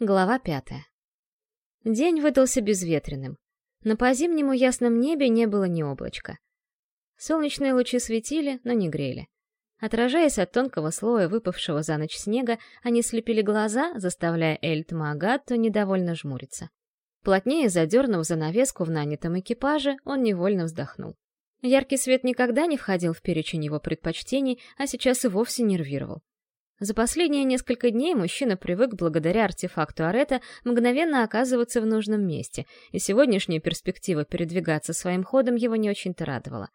Глава пятая. День выдался безветренным. На по-зимнему ясном небе не было ни облачка. Солнечные лучи светили, но не грели. Отражаясь от тонкого слоя выпавшего за ночь снега, они слепили глаза, заставляя Эльт Магатту недовольно жмуриться. Плотнее задернув занавеску в нанятом экипаже, он невольно вздохнул. Яркий свет никогда не входил в перечень его предпочтений, а сейчас и вовсе нервировал. За последние несколько дней мужчина привык благодаря артефакту Арета мгновенно оказываться в нужном месте, и сегодняшняя перспектива передвигаться своим ходом его не очень-то радовала.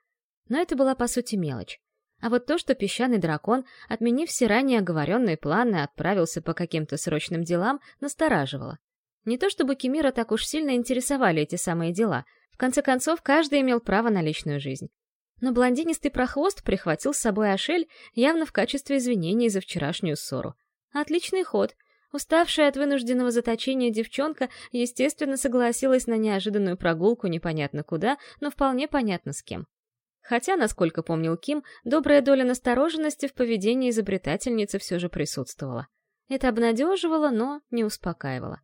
Но это была по сути мелочь. А вот то, что песчаный дракон, отменив все ранее оговоренные планы, отправился по каким-то срочным делам, настораживало. Не то чтобы Кемира так уж сильно интересовали эти самые дела. В конце концов, каждый имел право на личную жизнь но блондинистый прохвост прихватил с собой Ашель явно в качестве извинений за вчерашнюю ссору. Отличный ход. Уставшая от вынужденного заточения девчонка, естественно, согласилась на неожиданную прогулку непонятно куда, но вполне понятно с кем. Хотя, насколько помнил Ким, добрая доля настороженности в поведении изобретательницы все же присутствовала. Это обнадеживало, но не успокаивало.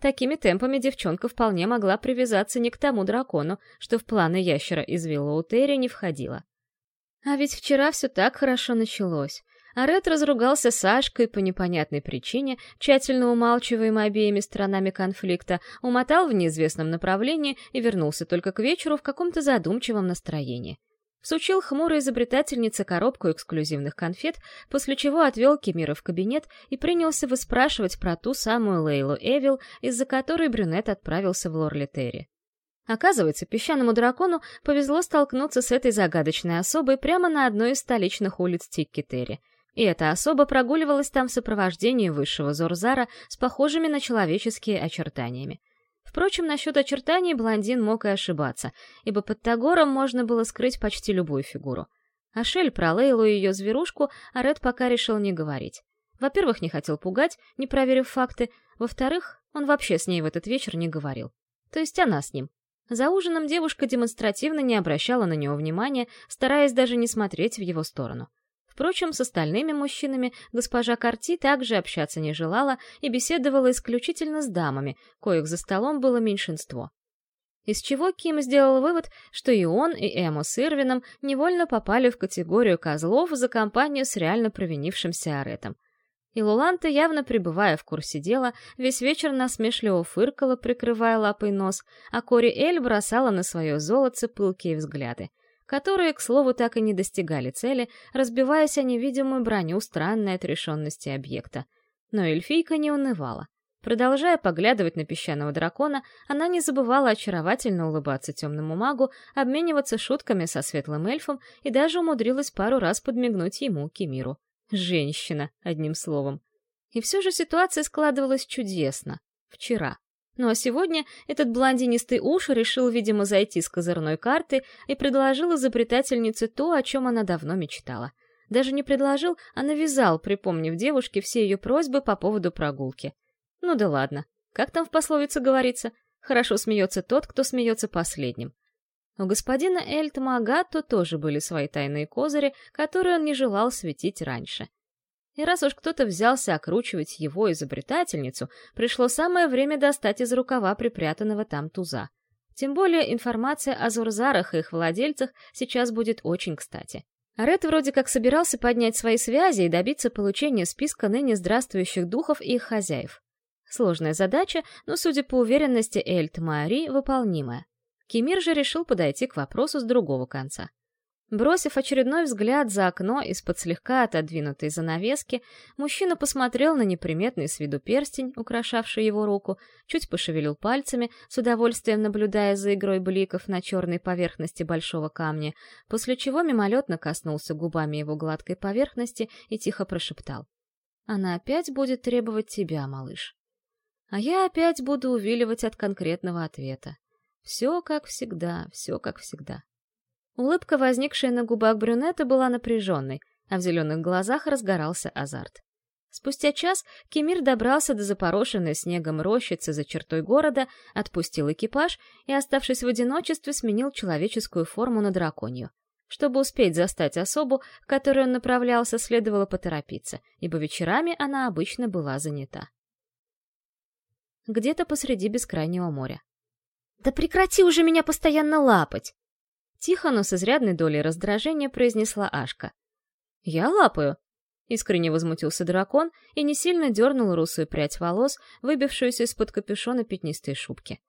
Такими темпами девчонка вполне могла привязаться не к тому дракону, что в планы ящера из Виллоутери не входило. А ведь вчера все так хорошо началось. Арет разругался с Сашкой по непонятной причине, тщательно умалчиваемой обеими сторонами конфликта, умотал в неизвестном направлении и вернулся только к вечеру в каком-то задумчивом настроении. Всучил хмурой изобретательнице коробку эксклюзивных конфет, после чего отвел Кемира в кабинет и принялся выспрашивать про ту самую Лейлу Эвил, из-за которой брюнет отправился в Лорлитери. Оказывается, песчаному дракону повезло столкнуться с этой загадочной особой прямо на одной из столичных улиц Тиккетери. И эта особа прогуливалась там в сопровождении высшего Зорзара с похожими на человеческие очертаниями. Впрочем, насчет очертаний блондин мог и ошибаться, ибо под Тагором можно было скрыть почти любую фигуру. А Шель про Лейлу ее зверушку Аред пока решил не говорить. Во-первых, не хотел пугать, не проверив факты. Во-вторых, он вообще с ней в этот вечер не говорил. То есть она с ним. За ужином девушка демонстративно не обращала на него внимания, стараясь даже не смотреть в его сторону. Впрочем, с остальными мужчинами госпожа Карти также общаться не желала и беседовала исключительно с дамами, коих за столом было меньшинство. Из чего Ким сделал вывод, что и он, и Эмо с Ирвином невольно попали в категорию козлов за компанию с реально провинившимся Аретом. И Луланта, явно пребывая в курсе дела, весь вечер насмешливо фыркала, прикрывая лапой нос, а Кори Эль бросала на свое золотце пылкие взгляды которые, к слову, так и не достигали цели, разбиваясь о невидимую броню странной отрешенности объекта. Но эльфийка не унывала. Продолжая поглядывать на песчаного дракона, она не забывала очаровательно улыбаться темному магу, обмениваться шутками со светлым эльфом и даже умудрилась пару раз подмигнуть ему, Кемиру. Женщина, одним словом. И все же ситуация складывалась чудесно. Вчера. Ну а сегодня этот блондинистый уж решил, видимо, зайти с козырной карты и предложил изобретательнице то, о чем она давно мечтала. Даже не предложил, а навязал, припомнив девушке все ее просьбы по поводу прогулки. Ну да ладно, как там в пословице говорится, хорошо смеется тот, кто смеется последним. У господина Эльтма Агатто тоже были свои тайные козыри, которые он не желал светить раньше. И раз уж кто-то взялся окручивать его изобретательницу, пришло самое время достать из рукава припрятанного там туза. Тем более информация о Зурзарах и их владельцах сейчас будет очень кстати. Ред вроде как собирался поднять свои связи и добиться получения списка ныне здравствующих духов и их хозяев. Сложная задача, но, судя по уверенности Эльт Маори, выполнимая. Кемир же решил подойти к вопросу с другого конца. Бросив очередной взгляд за окно из-под слегка отодвинутой занавески, мужчина посмотрел на неприметный с виду перстень, украшавший его руку, чуть пошевелил пальцами, с удовольствием наблюдая за игрой бликов на черной поверхности большого камня, после чего мимолетно коснулся губами его гладкой поверхности и тихо прошептал. «Она опять будет требовать тебя, малыш. А я опять буду увиливать от конкретного ответа. Все как всегда, все как всегда». Улыбка, возникшая на губах брюнета, была напряженной, а в зеленых глазах разгорался азарт. Спустя час Кемир добрался до запорошенной снегом рощицы за чертой города, отпустил экипаж и, оставшись в одиночестве, сменил человеческую форму на драконью. Чтобы успеть застать особу, к которой он направлялся, следовало поторопиться, ибо вечерами она обычно была занята. где-то посреди бескрайнего моря. «Да прекрати уже меня постоянно лапать!» Тихо, но с изрядной долей раздражения произнесла Ашка. «Я лапаю?» Искренне возмутился дракон и не сильно дернул русую прядь волос, выбившуюся из-под капюшона пятнистой шубки.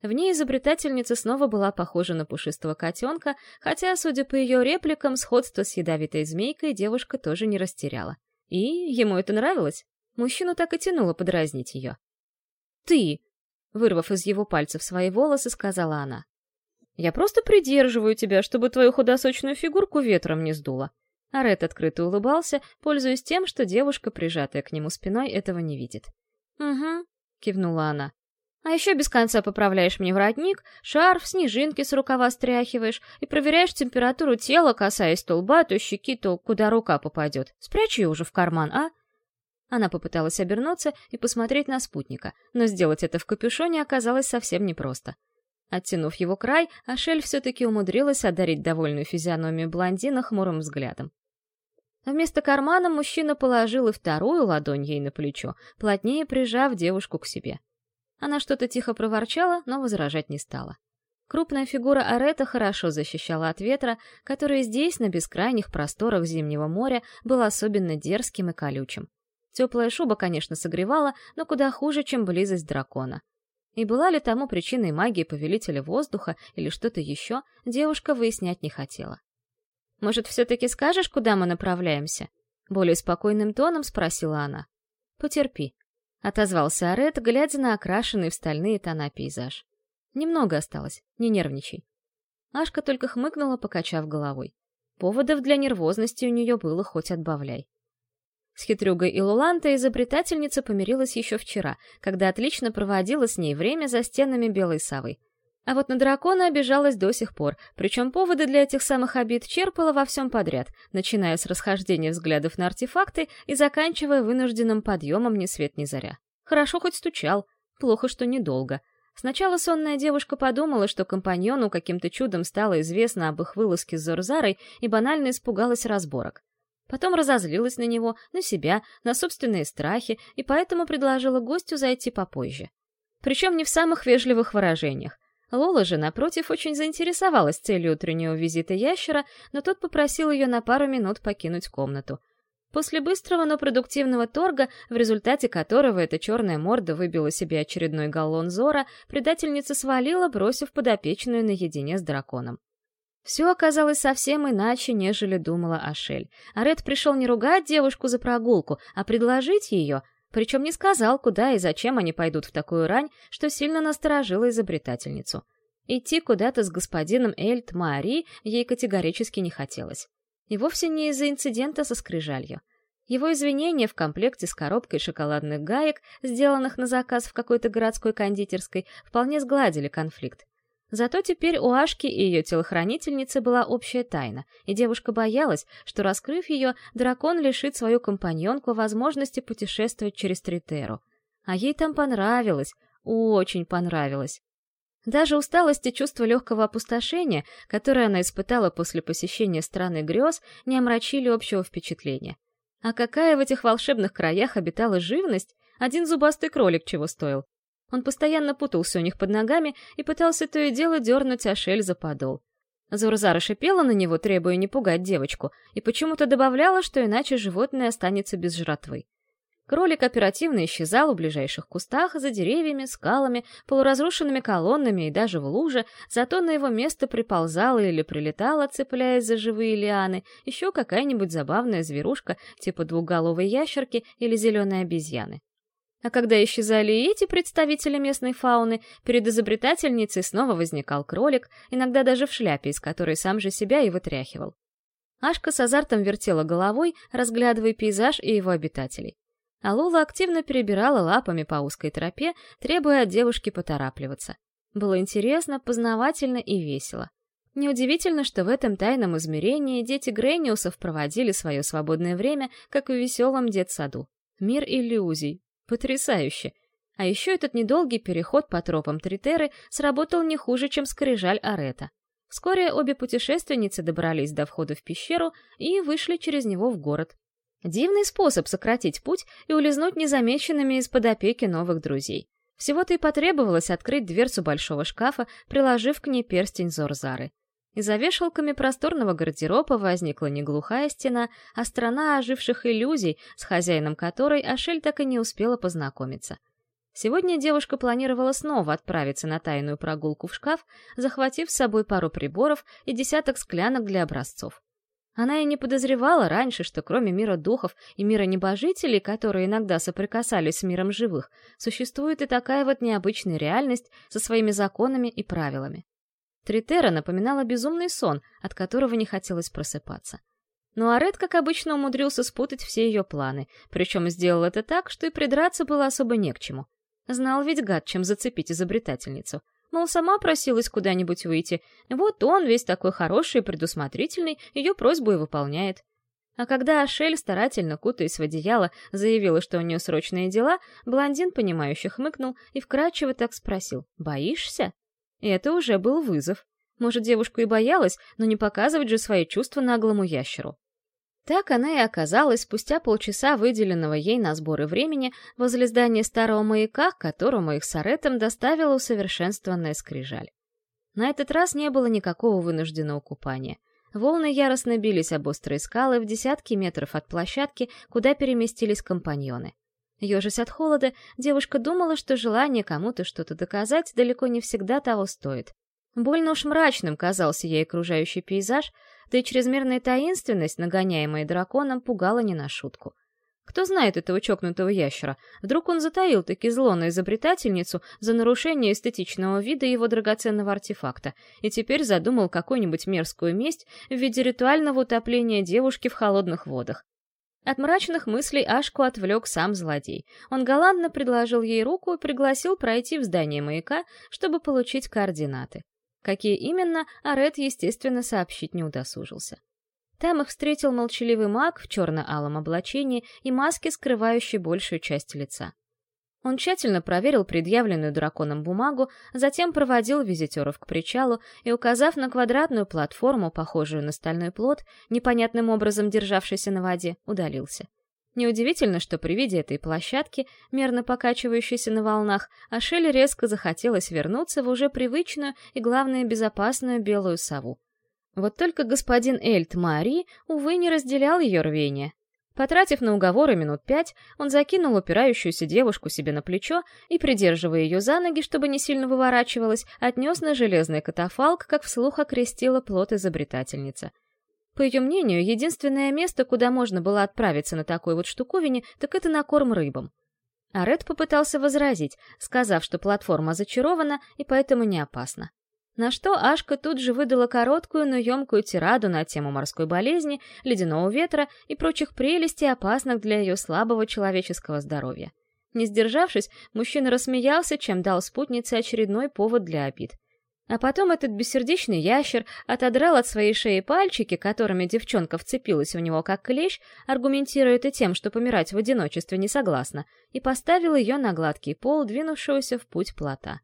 В ней изобретательница снова была похожа на пушистого котенка, хотя, судя по ее репликам, сходство с ядовитой змейкой девушка тоже не растеряла. И ему это нравилось. Мужчину так и тянуло подразнить ее. «Ты!» — вырвав из его пальцев свои волосы, сказала она. «Я просто придерживаю тебя, чтобы твою худосочную фигурку ветром не сдуло». Арет открыто улыбался, пользуясь тем, что девушка, прижатая к нему спиной, этого не видит. «Угу», — кивнула она. А еще без конца поправляешь мне воротник, шарф, снежинки с рукава стряхиваешь и проверяешь температуру тела, касаясь то лба, то щеки, то куда рука попадет. Спрячь ее уже в карман, а? Она попыталась обернуться и посмотреть на спутника, но сделать это в капюшоне оказалось совсем непросто. Оттянув его край, Ашель все-таки умудрилась одарить довольную физиономию блондина хмурым взглядом. Вместо кармана мужчина положил и вторую ладонь ей на плечо, плотнее прижав девушку к себе. — она что-то тихо проворчала, но возражать не стала. Крупная фигура Арета хорошо защищала от ветра, который здесь, на бескрайних просторах Зимнего моря, был особенно дерзким и колючим. Теплая шуба, конечно, согревала, но куда хуже, чем близость дракона. И была ли тому причиной магии повелителя воздуха или что-то еще, девушка выяснять не хотела. «Может, все-таки скажешь, куда мы направляемся?» Более спокойным тоном спросила она. «Потерпи. — отозвался Арет, глядя на окрашенный в стальные тона пейзаж. «Немного осталось, не нервничай». Ашка только хмыкнула, покачав головой. Поводов для нервозности у нее было хоть отбавляй. С хитрюгой и Луланта изобретательница помирилась еще вчера, когда отлично проводила с ней время за стенами Белой Савы. А вот на дракона обижалась до сих пор, причем поводы для этих самых обид черпала во всем подряд, начиная с расхождения взглядов на артефакты и заканчивая вынужденным подъемом ни свет ни заря. Хорошо хоть стучал, плохо, что недолго. Сначала сонная девушка подумала, что компаньону каким-то чудом стало известно об их вылазке с Зорзарой и банально испугалась разборок. Потом разозлилась на него, на себя, на собственные страхи, и поэтому предложила гостю зайти попозже. Причем не в самых вежливых выражениях. Лола же, напротив, очень заинтересовалась целью утреннего визита ящера, но тот попросил ее на пару минут покинуть комнату. После быстрого, но продуктивного торга, в результате которого эта черная морда выбила себе очередной галлон зора, предательница свалила, бросив подопечную наедине с драконом. Все оказалось совсем иначе, нежели думала Ашель. Арет пришел не ругать девушку за прогулку, а предложить ее, причем не сказал, куда и зачем они пойдут в такую рань, что сильно насторожило изобретательницу. Идти куда-то с господином Эльт Мари ей категорически не хотелось. И вовсе не из-за инцидента со скрижалью. Его извинения в комплекте с коробкой шоколадных гаек, сделанных на заказ в какой-то городской кондитерской, вполне сгладили конфликт. Зато теперь у Ашки и ее телохранительницы была общая тайна, и девушка боялась, что, раскрыв ее, дракон лишит свою компаньонку возможности путешествовать через Тритеру. А ей там понравилось, очень понравилось. Даже усталость и чувство легкого опустошения, которое она испытала после посещения страны грез, не омрачили общего впечатления. А какая в этих волшебных краях обитала живность, один зубастый кролик чего стоил. Он постоянно путался у них под ногами и пытался то и дело дернуть Ашель за подол. Зурзара шипела на него, требуя не пугать девочку, и почему-то добавляла, что иначе животное останется без жратвы. Кролик оперативно исчезал в ближайших кустах, за деревьями, скалами, полуразрушенными колоннами и даже в луже, зато на его место приползала или прилетала, цепляясь за живые лианы, еще какая-нибудь забавная зверушка, типа двухголовой ящерки или зеленой обезьяны. А когда исчезали и эти представители местной фауны, перед изобретательницей снова возникал кролик, иногда даже в шляпе, из которой сам же себя и вытряхивал. Ашка с азартом вертела головой, разглядывая пейзаж и его обитателей. А Лула активно перебирала лапами по узкой тропе, требуя от девушки поторапливаться. Было интересно, познавательно и весело. Неудивительно, что в этом тайном измерении дети Грейниусов проводили свое свободное время, как и в веселом детсаду. Мир иллюзий, Потрясающе! А еще этот недолгий переход по тропам Тритеры сработал не хуже, чем скрижаль Арета. Вскоре обе путешественницы добрались до входа в пещеру и вышли через него в город. Дивный способ сократить путь и улизнуть незамеченными из-под опеки новых друзей. Всего-то и потребовалось открыть дверцу большого шкафа, приложив к ней перстень Зорзары. И за вешалками просторного гардероба возникла не глухая стена, а страна оживших иллюзий, с хозяином которой Ашель так и не успела познакомиться. Сегодня девушка планировала снова отправиться на тайную прогулку в шкаф, захватив с собой пару приборов и десяток склянок для образцов. Она и не подозревала раньше, что кроме мира духов и мира небожителей, которые иногда соприкасались с миром живых, существует и такая вот необычная реальность со своими законами и правилами. Тритера напоминала безумный сон, от которого не хотелось просыпаться. Но Арет, как обычно, умудрился спутать все ее планы, причем сделал это так, что и придраться было особо не к чему. Знал ведь гад, чем зацепить изобретательницу. Мол, сама просилась куда-нибудь выйти. Вот он, весь такой хороший и предусмотрительный, ее просьбу и выполняет. А когда Ашель, старательно кутаясь в одеяло, заявила, что у нее срочные дела, блондин, понимающе хмыкнул и вкрадчиво так спросил «Боишься?» Это уже был вызов. Может, девушка и боялась, но не показывать же свои чувства наглому ящеру. Так она и оказалась спустя полчаса выделенного ей на сборы времени возле здания старого маяка, к которому их с Аретом доставила усовершенствованная скрижаль. На этот раз не было никакого вынужденного купания. Волны яростно бились об острые скалы в десятки метров от площадки, куда переместились компаньоны. Ежась от холода, девушка думала, что желание кому-то что-то доказать далеко не всегда того стоит. Больно уж мрачным казался ей окружающий пейзаж, да и чрезмерная таинственность, нагоняемая драконом, пугала не на шутку. Кто знает этого чокнутого ящера? Вдруг он затаил таки зло на изобретательницу за нарушение эстетичного вида его драгоценного артефакта и теперь задумал какую-нибудь мерзкую месть в виде ритуального утопления девушки в холодных водах. От мрачных мыслей Ашку отвлек сам злодей. Он галантно предложил ей руку и пригласил пройти в здание маяка, чтобы получить координаты. Какие именно, Арет, естественно, сообщить не удосужился. Там их встретил молчаливый маг в черно-алом облачении и маске, скрывающей большую часть лица. Он тщательно проверил предъявленную драконом бумагу, затем проводил визитеров к причалу и, указав на квадратную платформу, похожую на стальной плот, непонятным образом державшийся на воде, удалился. Неудивительно, что при виде этой площадки, мерно покачивающейся на волнах, Ашель резко захотелось вернуться в уже привычную и, главное, безопасную белую сову. Вот только господин Эльт Мари, увы, не разделял ее рвение. Потратив на уговоры минут пять, он закинул упирающуюся девушку себе на плечо и, придерживая ее за ноги, чтобы не сильно выворачивалась, отнес на железный катафалк, как вслух окрестила плод изобретательница. По ее мнению, единственное место, куда можно было отправиться на такой вот штуковине, так это на корм рыбам. А Ред попытался возразить, сказав, что платформа зачарована и поэтому не опасна. На что Ашка тут же выдала короткую, но емкую тираду на тему морской болезни, ледяного ветра и прочих прелестей, опасных для ее слабого человеческого здоровья. Не сдержавшись, мужчина рассмеялся, чем дал спутнице очередной повод для обид. А потом этот бессердечный ящер отодрал от своей шеи пальчики, которыми девчонка вцепилась в него как клещ, аргументируя это тем, что помирать в одиночестве не согласна, и поставил ее на гладкий пол, двинувшегося в путь плота.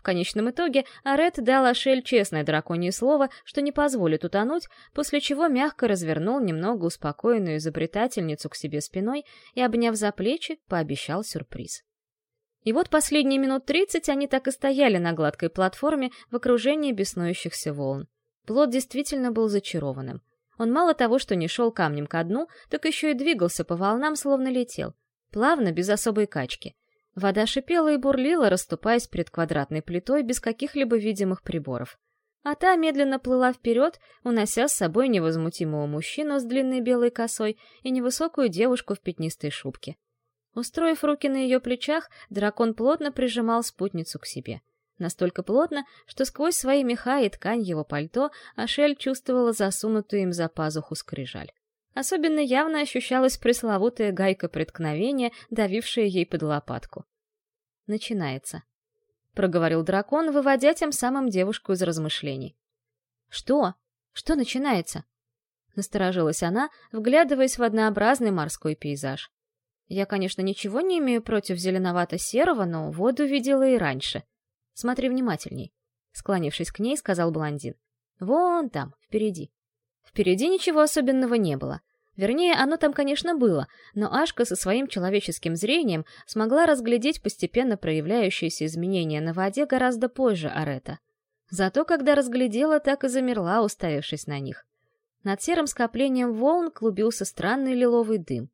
В конечном итоге Арет дал Ашель честное драконье слово, что не позволит утонуть, после чего мягко развернул немного успокоенную изобретательницу к себе спиной и, обняв за плечи, пообещал сюрприз. И вот последние минут тридцать они так и стояли на гладкой платформе в окружении беснующихся волн. Плод действительно был зачарованным. Он мало того, что не шел камнем ко дну, так еще и двигался по волнам, словно летел. Плавно, без особой качки. Вода шипела и бурлила, расступаясь перед квадратной плитой без каких-либо видимых приборов. А та медленно плыла вперед, унося с собой невозмутимого мужчину с длинной белой косой и невысокую девушку в пятнистой шубке. Устроив руки на ее плечах, дракон плотно прижимал спутницу к себе. Настолько плотно, что сквозь свои меха и ткань его пальто Ашель чувствовала засунутую им за пазуху скрижаль. Особенно явно ощущалась пресловутая гайка преткновения, давившая ей под лопатку. «Начинается», — проговорил дракон, выводя тем самым девушку из размышлений. «Что? Что начинается?» Насторожилась она, вглядываясь в однообразный морской пейзаж. Я, конечно, ничего не имею против зеленовато-серого, но воду видела и раньше. Смотри внимательней. Склонившись к ней, сказал блондин. Вон там, впереди. Впереди ничего особенного не было. Вернее, оно там, конечно, было, но Ашка со своим человеческим зрением смогла разглядеть постепенно проявляющиеся изменения на воде гораздо позже Арета. Зато когда разглядела, так и замерла, уставившись на них. Над серым скоплением волн клубился странный лиловый дым.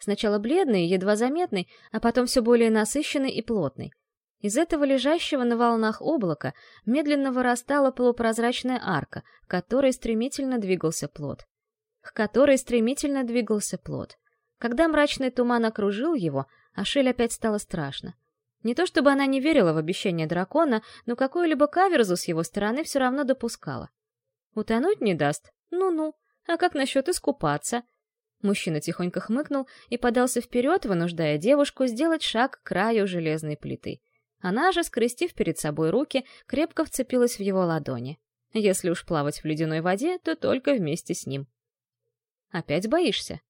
Сначала бледный, едва заметный, а потом все более насыщенный и плотный. Из этого лежащего на волнах облака медленно вырастала полупрозрачная арка, к которой стремительно двигался плод. К которой стремительно двигался плод. Когда мрачный туман окружил его, Ашель опять стало страшно. Не то чтобы она не верила в обещание дракона, но какую-либо каверзу с его стороны все равно допускала. Утонуть не даст? Ну-ну. А как насчет искупаться? Мужчина тихонько хмыкнул и подался вперед, вынуждая девушку сделать шаг к краю железной плиты. Она же, скрестив перед собой руки, крепко вцепилась в его ладони. Если уж плавать в ледяной воде, то только вместе с ним. «Опять боишься?»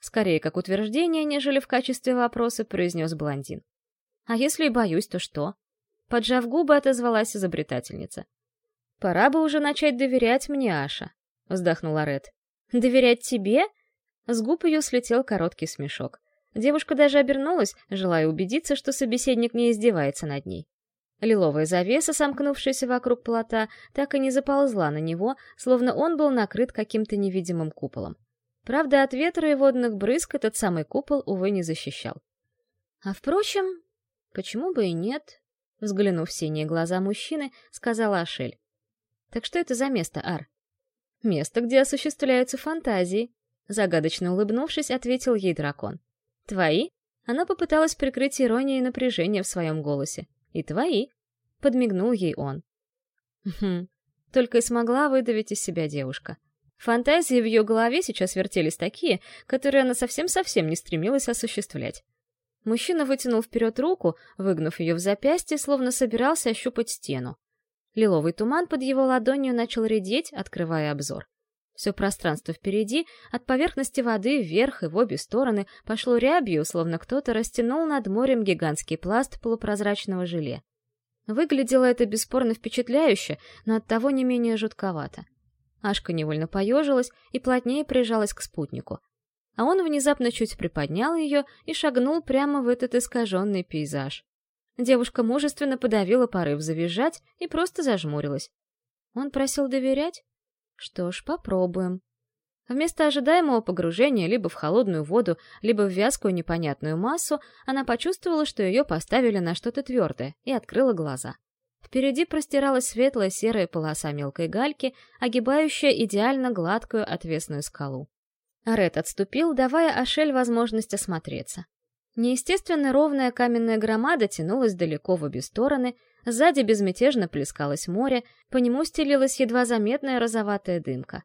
Скорее, как утверждение, нежели в качестве вопроса, произнес блондин. «А если и боюсь, то что?» Поджав губы, отозвалась изобретательница. «Пора бы уже начать доверять мне, Аша», — вздохнула Ред. «Доверять тебе?» С губ ее слетел короткий смешок. Девушка даже обернулась, желая убедиться, что собеседник не издевается над ней. Лиловая завеса, сомкнувшаяся вокруг плота, так и не заползла на него, словно он был накрыт каким-то невидимым куполом. Правда, от ветра и водных брызг этот самый купол, увы, не защищал. А впрочем, почему бы и нет? Взглянув в синие глаза мужчины, сказала Ашель. Так что это за место, Ар? Место, где осуществляются фантазии, Загадочно улыбнувшись, ответил ей дракон. «Твои?» Она попыталась прикрыть иронию и напряжение в своем голосе. «И твои?» Подмигнул ей он. Хм, только и смогла выдавить из себя девушка. Фантазии в ее голове сейчас вертелись такие, которые она совсем-совсем не стремилась осуществлять. Мужчина вытянул вперед руку, выгнув ее в запястье, словно собирался ощупать стену. Лиловый туман под его ладонью начал редеть, открывая обзор. Все пространство впереди, от поверхности воды вверх и в обе стороны, пошло рябью, словно кто-то растянул над морем гигантский пласт полупрозрачного желе. Выглядело это бесспорно впечатляюще, но оттого не менее жутковато. Ашка невольно поежилась и плотнее прижалась к спутнику. А он внезапно чуть приподнял ее и шагнул прямо в этот искаженный пейзаж. Девушка мужественно подавила порыв завизжать и просто зажмурилась. Он просил доверять? Что ж, попробуем. Вместо ожидаемого погружения либо в холодную воду, либо в вязкую непонятную массу, она почувствовала, что ее поставили на что-то твердое, и открыла глаза. Впереди простиралась светлая серая полоса мелкой гальки, огибающая идеально гладкую отвесную скалу. Арет отступил, давая Ашель возможность осмотреться. Неестественно ровная каменная громада тянулась далеко в обе стороны, Сзади безмятежно плескалось море, по нему стелилась едва заметная розоватая дымка.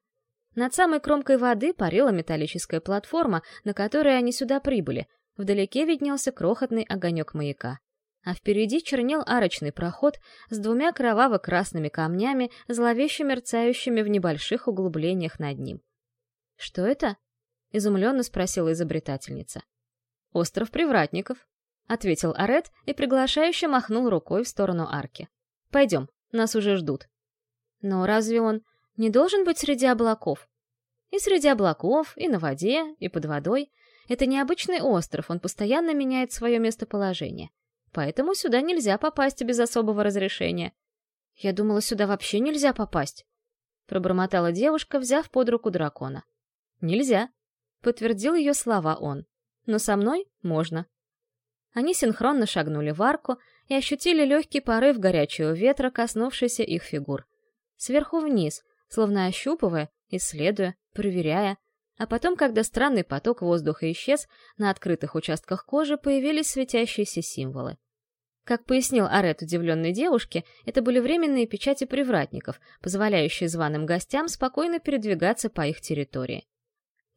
Над самой кромкой воды парила металлическая платформа, на которой они сюда прибыли. Вдалеке виднелся крохотный огонек маяка. А впереди чернел арочный проход с двумя кроваво-красными камнями, зловеще мерцающими в небольших углублениях над ним. «Что это?» — изумленно спросила изобретательница. «Остров привратников», — ответил Арет и приглашающе махнул рукой в сторону арки. «Пойдем, нас уже ждут». «Но разве он не должен быть среди облаков?» «И среди облаков, и на воде, и под водой. Это необычный остров, он постоянно меняет свое местоположение. Поэтому сюда нельзя попасть без особого разрешения». «Я думала, сюда вообще нельзя попасть», — пробормотала девушка, взяв под руку дракона. «Нельзя», — подтвердил ее слова он. «Но со мной можно». Они синхронно шагнули в арку и ощутили легкий порыв горячего ветра, коснувшийся их фигур. Сверху вниз, словно ощупывая, исследуя, проверяя. А потом, когда странный поток воздуха исчез, на открытых участках кожи появились светящиеся символы. Как пояснил Арет удивленной девушке, это были временные печати привратников, позволяющие званым гостям спокойно передвигаться по их территории.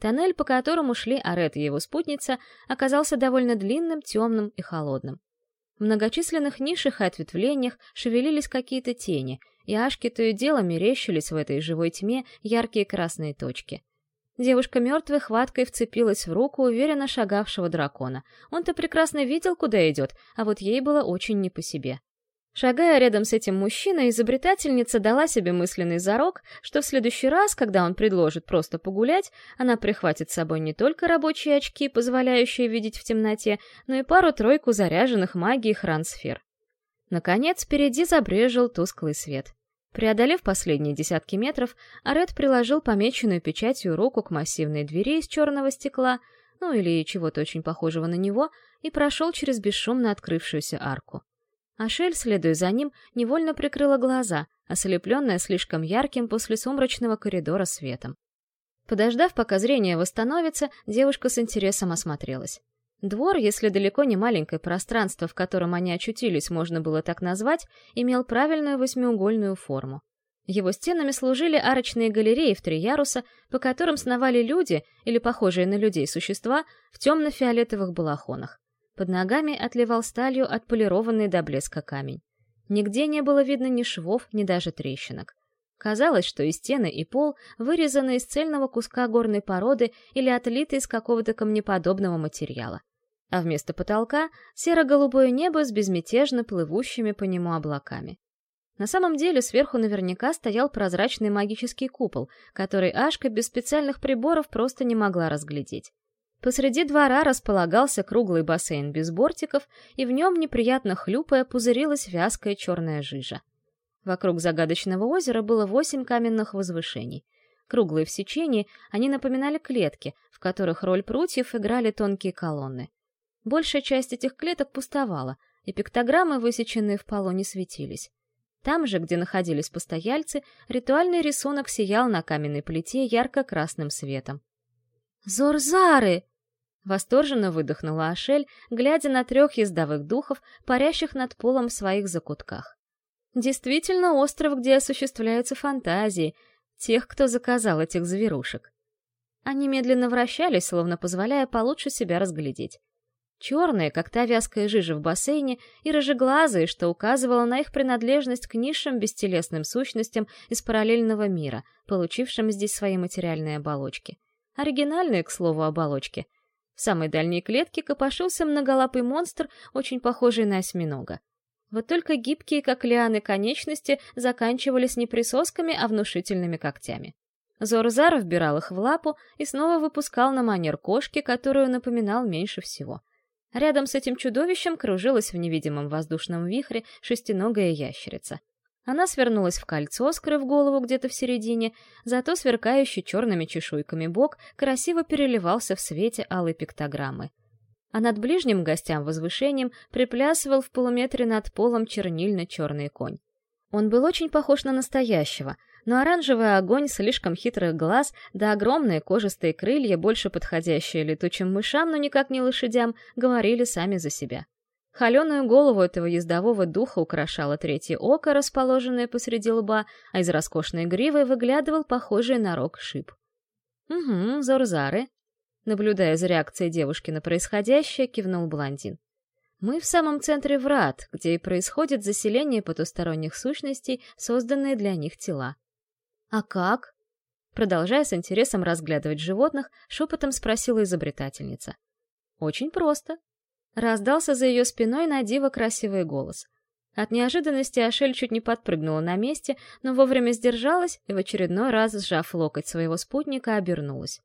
Тоннель, по которому шли Арет и его спутница, оказался довольно длинным, темным и холодным. В многочисленных нишах и ответвлениях шевелились какие-то тени, и Ашки то и дело мерещились в этой живой тьме яркие красные точки. Девушка мертвой хваткой вцепилась в руку уверенно шагавшего дракона. Он-то прекрасно видел, куда идет, а вот ей было очень не по себе. Шагая рядом с этим мужчиной, изобретательница дала себе мысленный зарок, что в следующий раз, когда он предложит просто погулять, она прихватит с собой не только рабочие очки, позволяющие видеть в темноте, но и пару-тройку заряженных магией хран-сфер. Наконец, впереди забрежил тусклый свет. Преодолев последние десятки метров, Арет приложил помеченную печатью руку к массивной двери из черного стекла, ну или чего-то очень похожего на него, и прошел через бесшумно открывшуюся арку. Ашель, следуя за ним, невольно прикрыла глаза, ослепленная слишком ярким после сумрачного коридора светом. Подождав, пока зрение восстановится, девушка с интересом осмотрелась. Двор, если далеко не маленькое пространство, в котором они очутились, можно было так назвать, имел правильную восьмиугольную форму. Его стенами служили арочные галереи в три яруса, по которым сновали люди, или похожие на людей существа, в темно-фиолетовых балахонах. Под ногами отливал сталью отполированный до блеска камень. Нигде не было видно ни швов, ни даже трещинок. Казалось, что и стены, и пол вырезаны из цельного куска горной породы или отлиты из какого-то камнеподобного материала. А вместо потолка — серо-голубое небо с безмятежно плывущими по нему облаками. На самом деле сверху наверняка стоял прозрачный магический купол, который Ашка без специальных приборов просто не могла разглядеть. Посреди двора располагался круглый бассейн без бортиков, и в нем, неприятно хлюпая, пузырилась вязкая черная жижа. Вокруг загадочного озера было восемь каменных возвышений. Круглые в сечении, они напоминали клетки, в которых роль прутьев играли тонкие колонны. Большая часть этих клеток пустовала, и пиктограммы, высеченные в полу, не светились. Там же, где находились постояльцы, ритуальный рисунок сиял на каменной плите ярко-красным светом. «Зорзары!» Восторженно выдохнула Ашель, глядя на трех ездовых духов, парящих над полом в своих закутках. Действительно остров, где осуществляются фантазии, тех, кто заказал этих зверушек. Они медленно вращались, словно позволяя получше себя разглядеть. Черные, как та вязкая жижа в бассейне, и рыжеглазые, что указывало на их принадлежность к низшим бестелесным сущностям из параллельного мира, получившим здесь свои материальные оболочки. Оригинальные, к слову, оболочки — в самой дальней клетке копошился многолапый монстр, очень похожий на осьминога. Вот только гибкие, как лианы, конечности заканчивались не присосками, а внушительными когтями. Зорзар вбирал их в лапу и снова выпускал на манер кошки, которую напоминал меньше всего. Рядом с этим чудовищем кружилась в невидимом воздушном вихре шестиногая ящерица. Она свернулась в кольцо, скрыв голову где-то в середине, зато сверкающий черными чешуйками бок красиво переливался в свете алой пиктограммы. А над ближним гостям возвышением приплясывал в полуметре над полом чернильно-черный конь. Он был очень похож на настоящего, но оранжевый огонь слишком хитрых глаз да огромные кожистые крылья, больше подходящие летучим мышам, но никак не лошадям, говорили сами за себя. Холеную голову этого ездового духа украшало третье око, расположенное посреди лба, а из роскошной гривы выглядывал похожий на рог шип. «Угу, Зорзары», — наблюдая за реакцией девушки на происходящее, кивнул блондин. «Мы в самом центре врат, где и происходит заселение потусторонних сущностей, созданные для них тела». «А как?» Продолжая с интересом разглядывать животных, шепотом спросила изобретательница. «Очень просто», Раздался за ее спиной на диво красивый голос. От неожиданности Ашель чуть не подпрыгнула на месте, но вовремя сдержалась и в очередной раз, сжав локоть своего спутника, обернулась.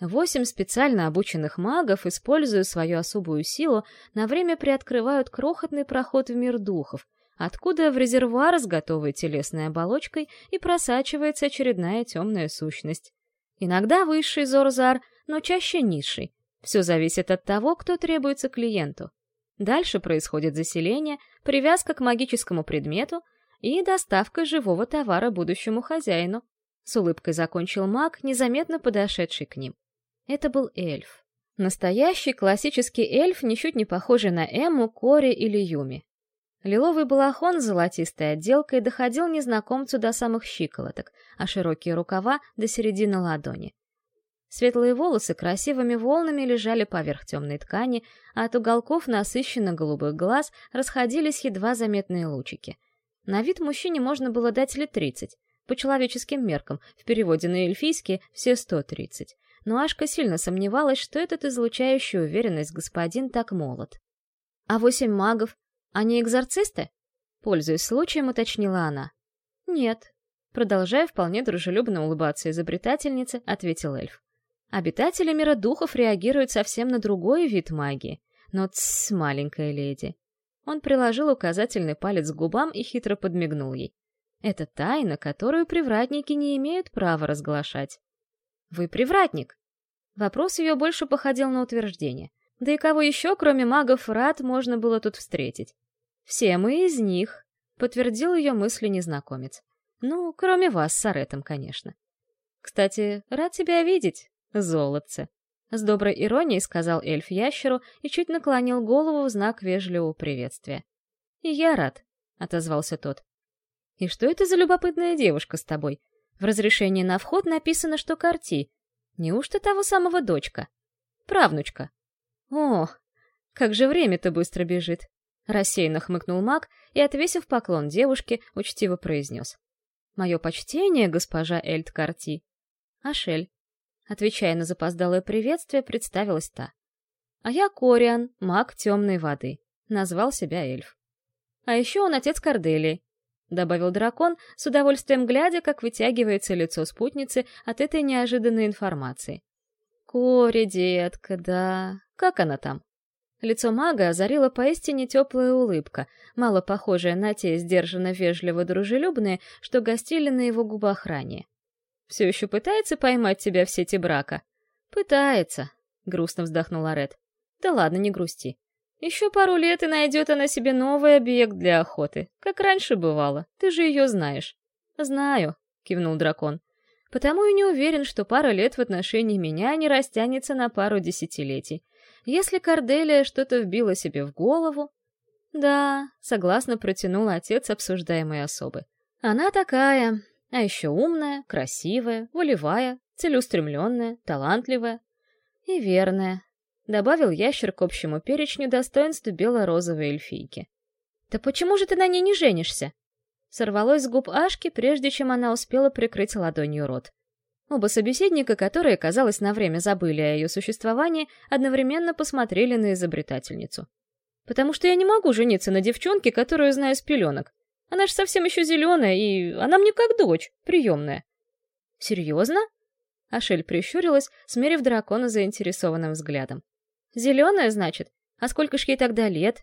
Восемь специально обученных магов, используя свою особую силу, на время приоткрывают крохотный проход в мир духов, откуда в резервуар с готовой телесной оболочкой и просачивается очередная темная сущность. Иногда высший Зорзар, но чаще низший, все зависит от того, кто требуется клиенту. Дальше происходит заселение, привязка к магическому предмету и доставка живого товара будущему хозяину. С улыбкой закончил маг, незаметно подошедший к ним. Это был эльф. Настоящий классический эльф, ничуть не похожий на Эму, Кори или Юми. Лиловый балахон с золотистой отделкой доходил незнакомцу до самых щиколоток, а широкие рукава — до середины ладони. Светлые волосы красивыми волнами лежали поверх темной ткани, а от уголков насыщенно-голубых глаз расходились едва заметные лучики. На вид мужчине можно было дать лет тридцать. По человеческим меркам, в переводе на эльфийский все сто тридцать. Но Ашка сильно сомневалась, что этот излучающий уверенность господин так молод. «А восемь магов? Они экзорцисты?» Пользуясь случаем, уточнила она. «Нет», — продолжая вполне дружелюбно улыбаться изобретательнице, ответил эльф. «Обитатели мира духов реагируют совсем на другой вид магии. Но тссс, маленькая леди». Он приложил указательный палец к губам и хитро подмигнул ей. «Это тайна, которую привратники не имеют права разглашать». «Вы привратник?» Вопрос ее больше походил на утверждение. Да и кого еще, кроме магов, рад можно было тут встретить? «Все мы из них», — подтвердил ее мысли незнакомец. «Ну, кроме вас с Аретом, конечно». «Кстати, рад тебя видеть, золотце», — с доброй иронией сказал эльф ящеру и чуть наклонил голову в знак вежливого приветствия. «И я рад», — отозвался тот. «И что это за любопытная девушка с тобой? В разрешении на вход написано, что Карти. Неужто того самого дочка? Правнучка?» «О, как же время-то быстро бежит!» Рассеянно хмыкнул маг и, отвесив поклон девушке, учтиво произнес. «Мое почтение, госпожа Эльд Карти». «Ашель», отвечая на запоздалое приветствие, представилась та. «А я Кориан, маг темной воды», — назвал себя эльф. «А еще он отец Корделии», — добавил дракон, с удовольствием глядя, как вытягивается лицо спутницы от этой неожиданной информации. «Кори, детка, да, как она там?» Лицо мага озарила поистине теплая улыбка, мало похожая на те сдержанно-вежливо-дружелюбные, что гостили на его губах ранее. «Все еще пытается поймать тебя в сети брака?» «Пытается», — грустно вздохнула Ред. «Да ладно, не грусти. Еще пару лет и найдет она себе новый объект для охоты, как раньше бывало. Ты же ее знаешь». «Знаю», — кивнул дракон. «Потому и не уверен, что пара лет в отношении меня не растянется на пару десятилетий. Если Корделия что-то вбила себе в голову... Да, согласно протянул отец обсуждаемой особы. Она такая, а еще умная, красивая, волевая, целеустремленная, талантливая и верная. Добавил ящер к общему перечню достоинств бело-розовой эльфийки. «Да почему же ты на ней не женишься?» Сорвалось с губ Ашки, прежде чем она успела прикрыть ладонью рот. Оба собеседника, которые, казалось, на время забыли о ее существовании, одновременно посмотрели на изобретательницу. «Потому что я не могу жениться на девчонке, которую знаю с пеленок. Она же совсем еще зеленая, и она мне как дочь, приемная». «Серьезно?» Ашель прищурилась, смерив дракона заинтересованным взглядом. «Зеленая, значит? А сколько ж ей тогда лет?»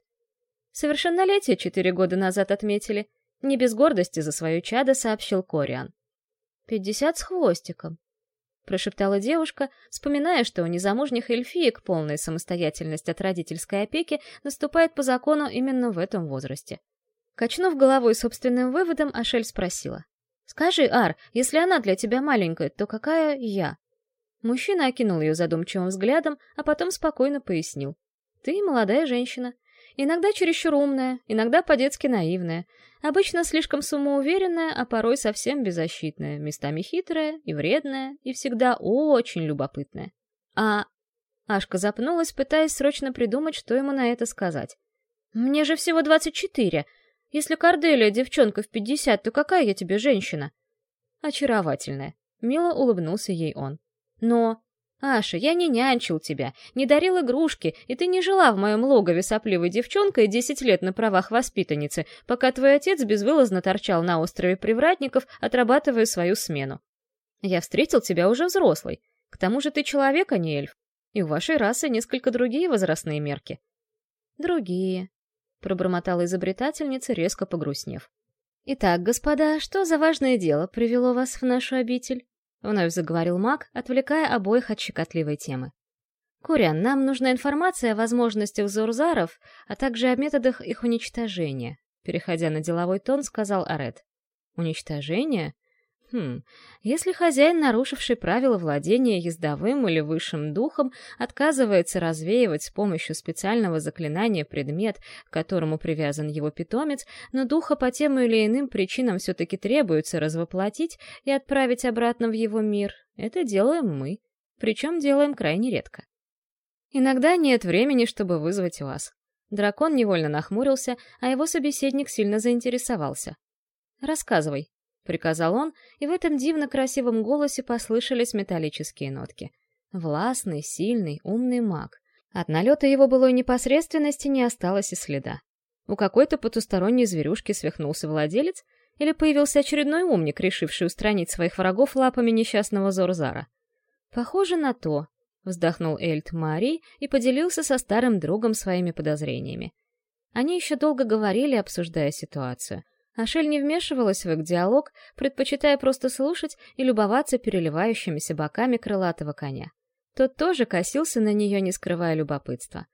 «Совершеннолетие четыре года назад отметили», — не без гордости за свое чадо сообщил Кориан. «Пятьдесят с хвостиком», — прошептала девушка, вспоминая, что у незамужних эльфиек полная самостоятельность от родительской опеки наступает по закону именно в этом возрасте. Качнув головой собственным выводом, Ашель спросила. «Скажи, Ар, если она для тебя маленькая, то какая я?» Мужчина окинул ее задумчивым взглядом, а потом спокойно пояснил. «Ты молодая женщина. Иногда чересчур умная, иногда по-детски наивная, Обычно слишком самоуверенная, а порой совсем беззащитная, местами хитрая и вредная, и всегда очень любопытная. А... Ашка запнулась, пытаясь срочно придумать, что ему на это сказать. «Мне же всего двадцать четыре. Если Корделия девчонка в пятьдесят, то какая я тебе женщина?» «Очаровательная», — мило улыбнулся ей он. «Но «Аша, я не нянчил тебя, не дарил игрушки, и ты не жила в моем логове сопливой девчонкой десять лет на правах воспитанницы, пока твой отец безвылазно торчал на острове Привратников, отрабатывая свою смену. Я встретил тебя уже взрослой. К тому же ты человек, а не эльф. И у вашей расы несколько другие возрастные мерки». «Другие», — пробормотала изобретательница, резко погрустнев. «Итак, господа, что за важное дело привело вас в нашу обитель?» — вновь заговорил маг, отвлекая обоих от щекотливой темы. «Курян, нам нужна информация о возможностях Зурзаров, а также о методах их уничтожения», — переходя на деловой тон, сказал Арет. «Уничтожение? Хм, если хозяин, нарушивший правила владения ездовым или высшим духом, отказывается развеивать с помощью специального заклинания предмет, к которому привязан его питомец, но духа по тем или иным причинам все-таки требуется развоплотить и отправить обратно в его мир, это делаем мы, причем делаем крайне редко. Иногда нет времени, чтобы вызвать вас. Дракон невольно нахмурился, а его собеседник сильно заинтересовался. «Рассказывай», приказал он, и в этом дивно красивом голосе послышались металлические нотки. Властный, сильный, умный маг. От налета его былой непосредственности не осталось и следа. У какой-то потусторонней зверюшки свихнулся владелец, или появился очередной умник, решивший устранить своих врагов лапами несчастного Зорзара? Похоже на то, вздохнул Эльт Мари и поделился со старым другом своими подозрениями. Они еще долго говорили, обсуждая ситуацию. Ашель не вмешивалась в их диалог, предпочитая просто слушать и любоваться переливающимися боками крылатого коня. Тот тоже косился на нее, не скрывая любопытства.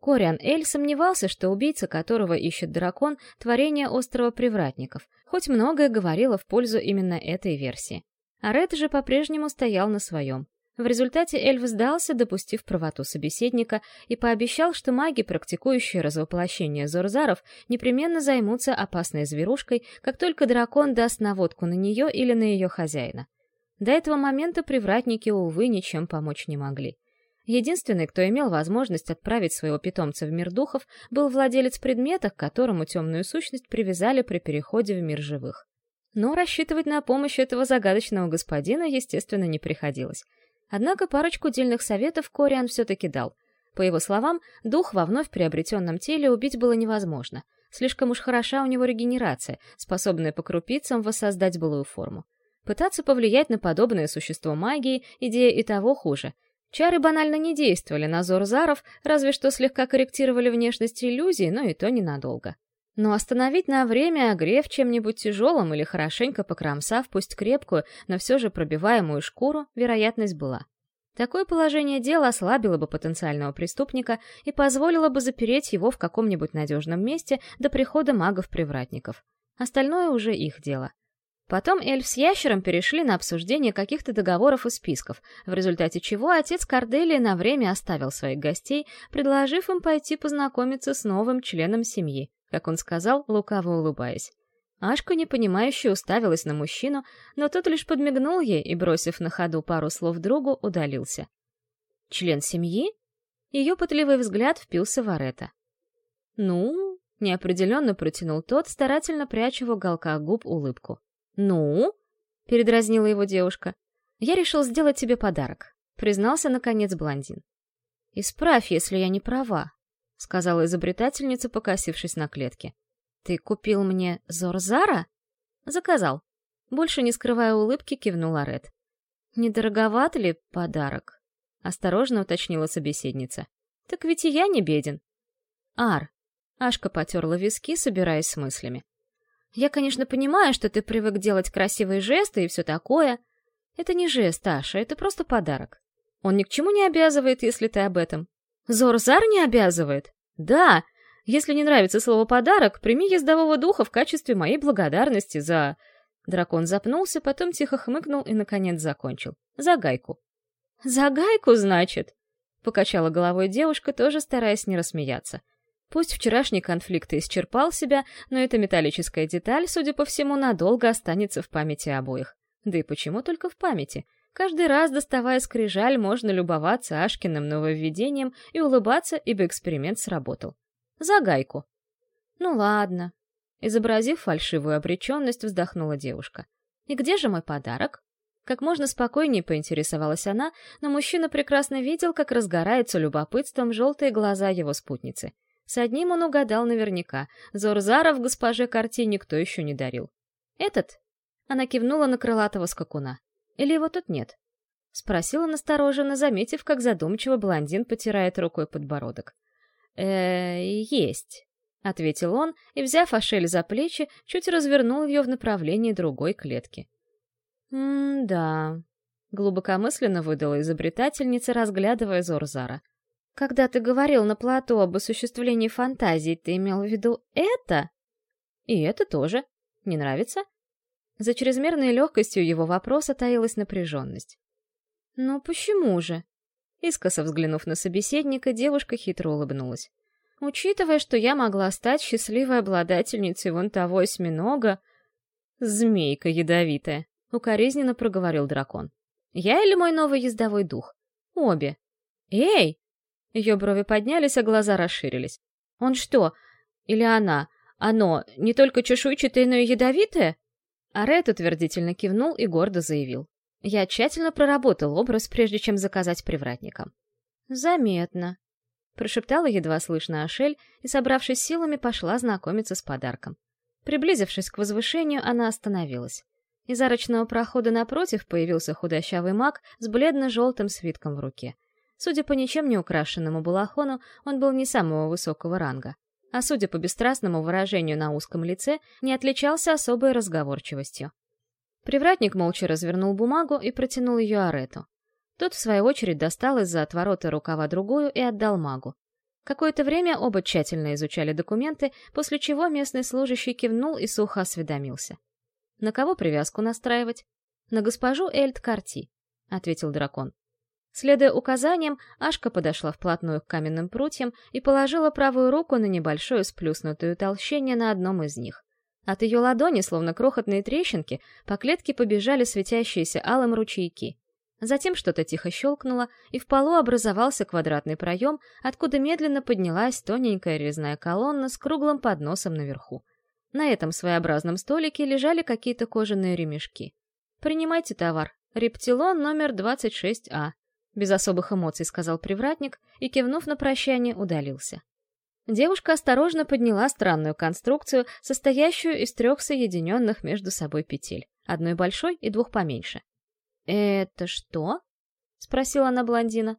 Кориан Эль сомневался, что убийца, которого ищет дракон, — творение острова привратников, хоть многое говорило в пользу именно этой версии. А Ред же по-прежнему стоял на своем. В результате эльф сдался, допустив правоту собеседника, и пообещал, что маги, практикующие развоплощение Зорзаров, непременно займутся опасной зверушкой, как только дракон даст наводку на нее или на ее хозяина. До этого момента привратники, увы, ничем помочь не могли. Единственный, кто имел возможность отправить своего питомца в мир духов, был владелец предмета, к которому темную сущность привязали при переходе в мир живых. Но рассчитывать на помощь этого загадочного господина, естественно, не приходилось. Однако парочку дельных советов Кориан все-таки дал. По его словам, дух во вновь приобретенном теле убить было невозможно. Слишком уж хороша у него регенерация, способная по крупицам воссоздать былую форму. Пытаться повлиять на подобное существо магии — идея и того хуже. Чары банально не действовали на Зорзаров, разве что слегка корректировали внешность иллюзии, но и то ненадолго. Но остановить на время, огрев чем-нибудь тяжелым или хорошенько покромсав, пусть крепкую, но все же пробиваемую шкуру, вероятность была. Такое положение дела ослабило бы потенциального преступника и позволило бы запереть его в каком-нибудь надежном месте до прихода магов-привратников. Остальное уже их дело. Потом эльф с ящером перешли на обсуждение каких-то договоров и списков, в результате чего отец Корделии на время оставил своих гостей, предложив им пойти познакомиться с новым членом семьи, как он сказал, лукаво улыбаясь. Ашка, непонимающе, уставилась на мужчину, но тот лишь подмигнул ей и, бросив на ходу пару слов другу, удалился. «Член семьи?» Ее пытливый взгляд впился в Арета. «Ну?» — неопределенно протянул тот, старательно пряча в уголках губ улыбку. «Ну?» — передразнила его девушка. «Я решил сделать тебе подарок», — признался, наконец, блондин. «Исправь, если я не права», — сказала изобретательница, покосившись на клетке. «Ты купил мне Зорзара?» «Заказал». Больше не скрывая улыбки, кивнула Ред. «Недороговат ли подарок?» — осторожно уточнила собеседница. «Так ведь и я не беден». «Ар», — Ашка потерла виски, собираясь с мыслями. «Я, конечно, понимаю, что ты привык делать красивые жесты и все такое. Это не жест, Аша, это просто подарок. Он ни к чему не обязывает, если ты об этом. Зорзар не обязывает? Да. Если не нравится слово «подарок», прими ездового духа в качестве моей благодарности за... Дракон запнулся, потом тихо хмыкнул и, наконец, закончил. За гайку. «За гайку, значит?» — покачала головой девушка, тоже стараясь не рассмеяться. Пусть вчерашний конфликт исчерпал себя, но эта металлическая деталь, судя по всему, надолго останется в памяти обоих. Да и почему только в памяти? Каждый раз, доставая скрижаль, можно любоваться Ашкиным нововведением и улыбаться, ибо эксперимент сработал. За гайку. Ну ладно. Изобразив фальшивую обреченность, вздохнула девушка. И где же мой подарок? Как можно спокойнее поинтересовалась она, но мужчина прекрасно видел, как разгораются любопытством желтые глаза его спутницы. С одним он угадал наверняка. Зорзаров госпоже Карти никто еще не дарил. «Этот?» Она кивнула на крылатого скакуна. Или его тут нет? Спросила настороженно, заметив, как задумчиво блондин потирает рукой подбородок. э есть», — ответил он и, взяв Ашель за плечи, чуть развернул ее в направлении другой клетки. «М-да», — глубокомысленно выдала изобретательница, разглядывая Зорзара. «Когда ты говорил на плато об осуществлении фантазий, ты имел в виду это?» «И это тоже. Не нравится?» За чрезмерной легкостью его вопроса таилась напряженность. «Ну почему же?» Искоса взглянув на собеседника, девушка хитро улыбнулась. «Учитывая, что я могла стать счастливой обладательницей вон того осьминога...» «Змейка ядовитая», — укоризненно проговорил дракон. «Я или мой новый ездовой дух?» «Обе». «Эй!» Ее брови поднялись, а глаза расширились. «Он что? Или она? Оно не только чешуйчатое, но и ядовитое?» Арет утвердительно кивнул и гордо заявил. Я тщательно проработал образ, прежде чем заказать привратникам. Заметно. прошептала едва слышно Ашель и, собравшись силами, пошла знакомиться с подарком. Приблизившись к возвышению, она остановилась. Из арочного прохода напротив появился худощавый маг с бледно-желтым свитком в руке. Судя по ничем не украшенному балахону, он был не самого высокого ранга. А судя по бесстрастному выражению на узком лице, не отличался особой разговорчивостью. Привратник молча развернул бумагу и протянул ее Арету. Тот, в свою очередь, достал из-за отворота рукава другую и отдал магу. Какое-то время оба тщательно изучали документы, после чего местный служащий кивнул и сухо осведомился. «На кого привязку настраивать?» «На госпожу Эльд Карти», — ответил дракон. Следуя указаниям, Ашка подошла вплотную к каменным прутьям и положила правую руку на небольшое сплюснутое утолщение на одном из них. От ее ладони, словно крохотные трещинки, по клетке побежали светящиеся алым ручейки. Затем что-то тихо щелкнуло, и в полу образовался квадратный проем, откуда медленно поднялась тоненькая резная колонна с круглым подносом наверху. На этом своеобразном столике лежали какие-то кожаные ремешки. «Принимайте товар. Рептилон номер 26А», — без особых эмоций сказал привратник и, кивнув на прощание, удалился. Девушка осторожно подняла странную конструкцию, состоящую из трех соединенных между собой петель, одной большой и двух поменьше. «Это что?» — спросила она блондина.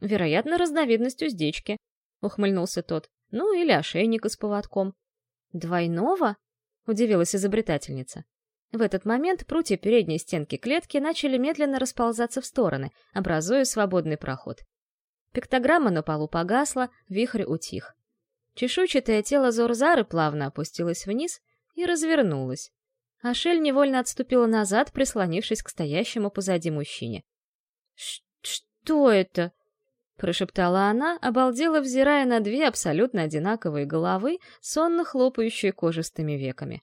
«Вероятно, разновидность уздечки», — ухмыльнулся тот. «Ну, или ошейника с поводком». «Двойного?» — удивилась изобретательница. В этот момент прутья передней стенки клетки начали медленно расползаться в стороны, образуя свободный проход. Пиктограмма на полу погасла, вихрь утих. Чешуйчатое тело Зорзары плавно опустилось вниз и развернулось. Ашель невольно отступила назад, прислонившись к стоящему позади мужчине. «Что это?» — прошептала она, обалдела, взирая на две абсолютно одинаковые головы, сонно хлопающие кожистыми веками.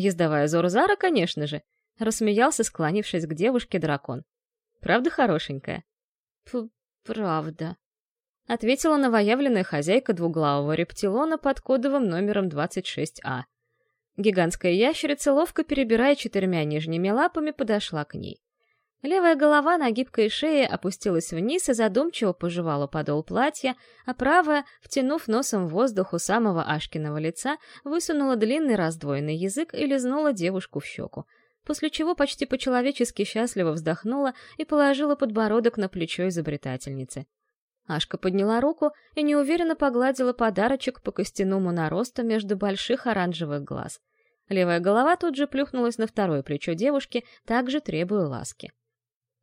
Ездовая Зорзара, конечно же, рассмеялся, склонившись к девушке дракон. «Правда хорошенькая?» «Правда», — ответила новоявленная хозяйка двуглавого рептилона под кодовым номером 26А. Гигантская ящерица, ловко перебирая четырьмя нижними лапами, подошла к ней. Левая голова на гибкой шее опустилась вниз и задумчиво пожевала подол платья, а правая, втянув носом воздух у самого Ашкиного лица, высунула длинный раздвоенный язык и лизнула девушку в щеку, после чего почти по-человечески счастливо вздохнула и положила подбородок на плечо изобретательницы. Ашка подняла руку и неуверенно погладила подарочек по костяному наросту между больших оранжевых глаз. Левая голова тут же плюхнулась на второе плечо девушки, также требуя ласки.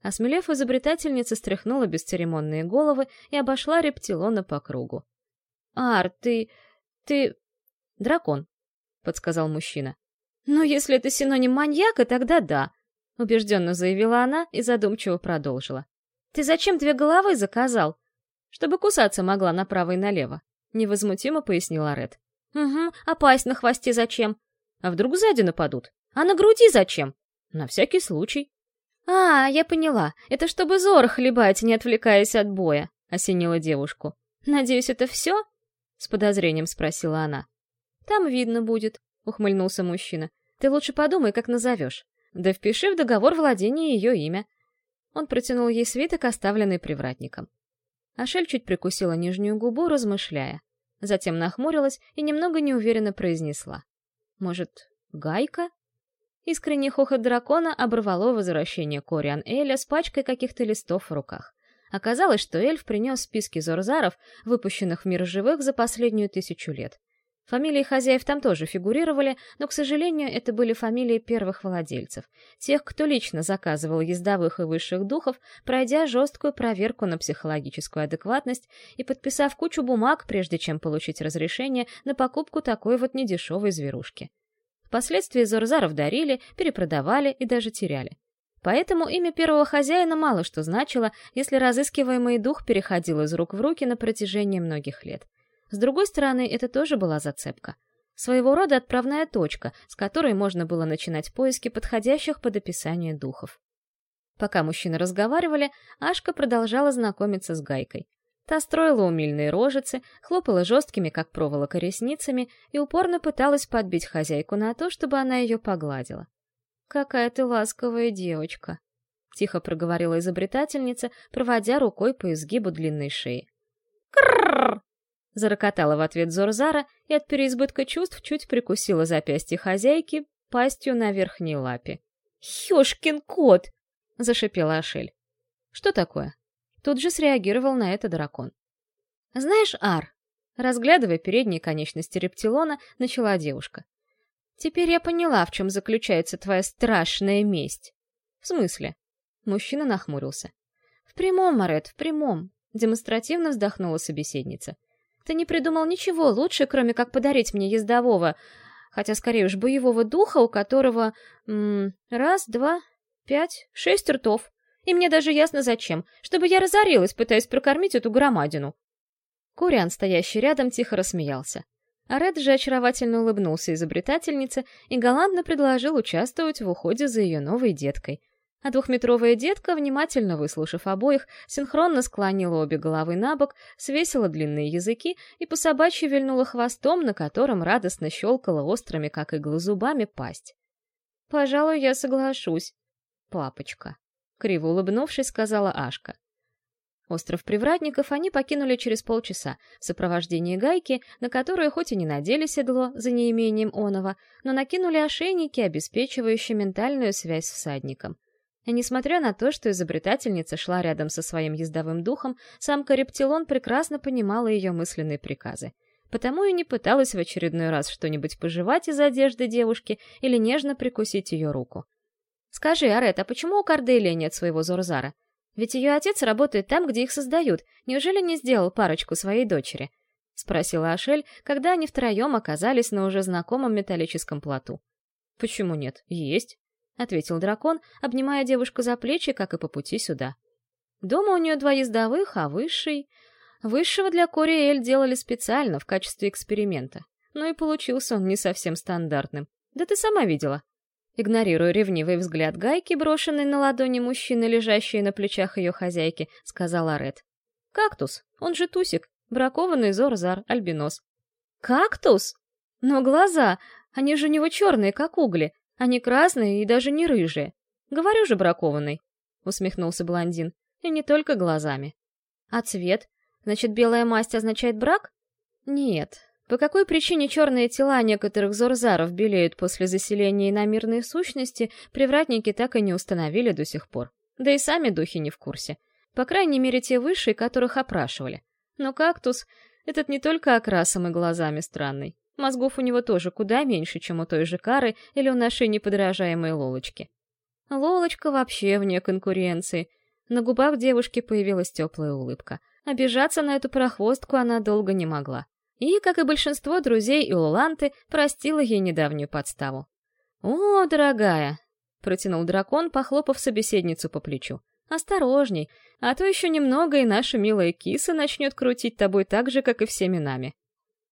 Осмелев, изобретательница стряхнула бесцеремонные головы и обошла рептилона по кругу. «Ар, ты... ты... дракон», — подсказал мужчина. «Ну, если это синоним маньяка, тогда да», — убежденно заявила она и задумчиво продолжила. «Ты зачем две головы заказал?» «Чтобы кусаться могла направо и налево», — невозмутимо пояснила Ред. «Угу, а пасть на хвосте зачем?» А вдруг сзади нападут? А на груди зачем? На всякий случай. «А, я поняла. Это чтобы зор хлебать, не отвлекаясь от боя», — осенила девушку. «Надеюсь, это все?» — с подозрением спросила она. «Там видно будет», — ухмыльнулся мужчина. «Ты лучше подумай, как назовешь. Да впиши в договор владения ее имя». Он протянул ей свиток, оставленный привратником. Ашель чуть прикусила нижнюю губу, размышляя. Затем нахмурилась и немного неуверенно произнесла. Может, гайка? Искренний хохот дракона оборвало возвращение Кориан Эля с пачкой каких-то листов в руках. Оказалось, что эльф принес списки зорзаров, выпущенных в мир живых за последнюю тысячу лет. Фамилии хозяев там тоже фигурировали, но, к сожалению, это были фамилии первых владельцев, тех, кто лично заказывал ездовых и высших духов, пройдя жесткую проверку на психологическую адекватность и подписав кучу бумаг, прежде чем получить разрешение на покупку такой вот недешевой зверушки. Впоследствии Зорзаров дарили, перепродавали и даже теряли. Поэтому имя первого хозяина мало что значило, если разыскиваемый дух переходил из рук в руки на протяжении многих лет. С другой стороны, это тоже была зацепка. Своего рода отправная точка, с которой можно было начинать поиски подходящих под описание духов. Пока мужчины разговаривали, Ашка продолжала знакомиться с Гайкой. Та строила умильные рожицы, хлопала жесткими, как проволока, ресницами и упорно пыталась подбить хозяйку на то, чтобы она ее погладила. «Какая ты ласковая девочка!» — тихо проговорила изобретательница, проводя рукой по изгибу длинной шеи. «Крррр!» Зарокотала в ответ Зорзара и от переизбытка чувств чуть прикусила запястье хозяйки пастью на верхней лапе. «Ёшкин кот!» — зашипела Ашель. «Что такое?» Тут же среагировал на это дракон. «Знаешь, Ар, Разглядывая передние конечности рептилона, начала девушка. «Теперь я поняла, в чем заключается твоя страшная месть». «В смысле?» Мужчина нахмурился. «В прямом, Марет, в прямом», — демонстративно вздохнула собеседница. «Ты не придумал ничего лучше, кроме как подарить мне ездового, хотя скорее уж боевого духа, у которого... М раз, два, пять, шесть ртов. И мне даже ясно зачем, чтобы я разорилась, пытаясь прокормить эту громадину. Куриан, стоящий рядом, тихо рассмеялся. А Ред же очаровательно улыбнулся изобретательнице и галантно предложил участвовать в уходе за ее новой деткой. А двухметровая детка, внимательно выслушав обоих, синхронно склонила обе головы на бок, свесила длинные языки и по собачьи вильнула хвостом, на котором радостно щелкала острыми, как иглы, зубами пасть. «Пожалуй, я соглашусь, папочка», — криво улыбнувшись, сказала Ашка. Остров Привратников они покинули через полчаса в сопровождении гайки, на которую хоть и не надели седло за неимением оного, но накинули ошейники, обеспечивающие ментальную связь с всадником. И несмотря на то, что изобретательница шла рядом со своим ездовым духом, самка Рептилон прекрасно понимала ее мысленные приказы. Потому и не пыталась в очередной раз что-нибудь пожевать из одежды девушки или нежно прикусить ее руку. «Скажи, Арет, а почему у Корделия нет своего Зорзара?» Ведь ее отец работает там, где их создают. Неужели не сделал парочку своей дочери?» — спросила Ашель, когда они втроем оказались на уже знакомом металлическом плоту. «Почему нет? Есть», — ответил дракон, обнимая девушку за плечи, как и по пути сюда. «Дома у нее два ездовых, а высший...» Высшего для Кориэль делали специально, в качестве эксперимента. Но и получился он не совсем стандартным. Да ты сама видела. Игнорируя ревнивый взгляд Гайки, брошенный на ладони мужчины, лежащие на плечах ее хозяйки, сказала Ред. «Кактус, он же Тусик, бракованный Зорзар, альбинос». «Кактус? Но глаза, они же у него черные, как угли, они красные и даже не рыжие. Говорю же, бракованный», — усмехнулся блондин, — «и не только глазами». «А цвет? Значит, белая масть означает брак?» «Нет, по какой причине черные тела некоторых зорзаров белеют после заселения иномирной сущности, привратники так и не установили до сих пор. Да и сами духи не в курсе. По крайней мере, те высшие, которых опрашивали. Но кактус — этот не только окрасом и глазами странный. Мозгов у него тоже куда меньше, чем у той же Кары или у нашей неподражаемой Лолочки. Лолочка вообще вне конкуренции. На губах девушки появилась теплая улыбка. Обижаться на эту прохвостку она долго не могла и, как и большинство друзей и Уланты, простила ей недавнюю подставу. «О, дорогая!» — протянул дракон, похлопав собеседницу по плечу. «Осторожней, а то еще немного, и наша милая киса начнет крутить тобой так же, как и всеми нами».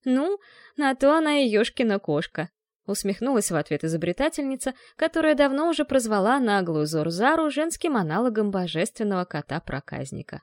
«Ну, на то она и ёшкина кошка», — усмехнулась в ответ изобретательница, которая давно уже прозвала наглую Зорзару женским аналогом божественного кота-проказника.